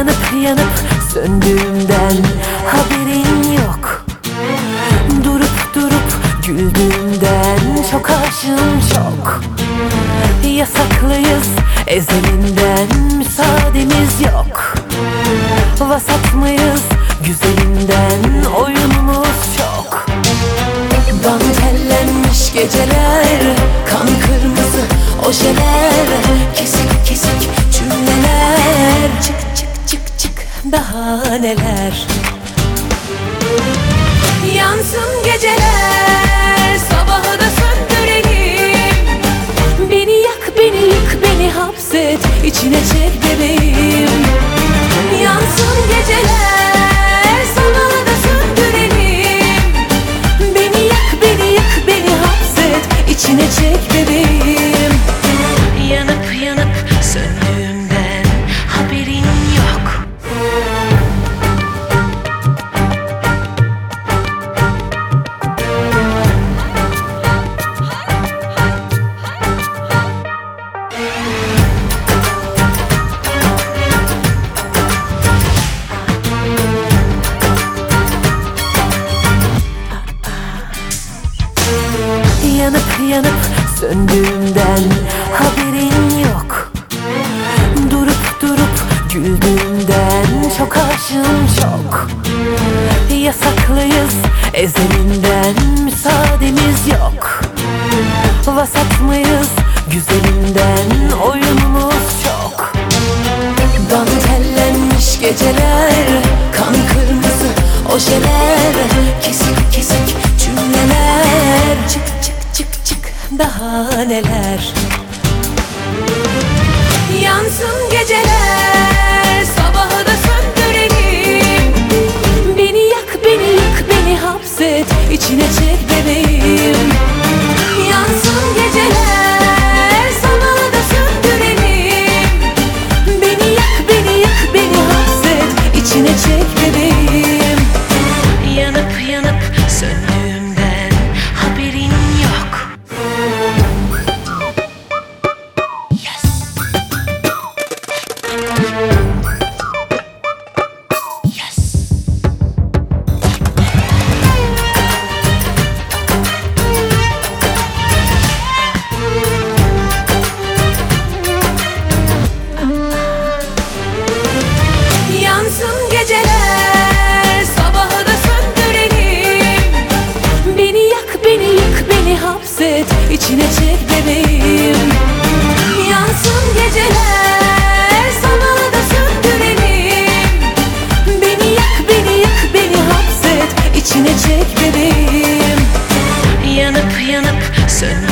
Yanıp yanıp söndüğümden haberin yok. Durup durup güldüğümden çok aşığım çok. Yasaklıyız ezelinden müsaademiz yok. Vasat mıyız güzelinden oyunumuz çok. Dantellenmiş geceler Kan kırmızı ojeler Kesik kesik cümleler. Çık çık daha neler? Yansın geceler Sabahı da söndürelim. Beni yak beni yık beni hapset içine çek bebeğim. Yansın geceler Sabahı da söndürelim. Beni yak beni yık beni hapset içine çek bebeğim. Yanıp yanıp söndüğümden yanıp söndüğümden haberin yok. Durup durup güldüğümden çok aşığım çok. Yasaklıyız ezelinden müsaademiz yok. Vasat mıyız güzelinden oyunumuz çok. Dantellenmiş geceler daha neler Yansın geceler Sabahı da söndürelim. Beni yak beni yık beni hapset içine çek bebeğim hisset içine çek bebeğim. Yansın geceler sana da söndürelim Beni yak beni yak beni hapset içine çek bebeğim. Yanıp yanıp sönme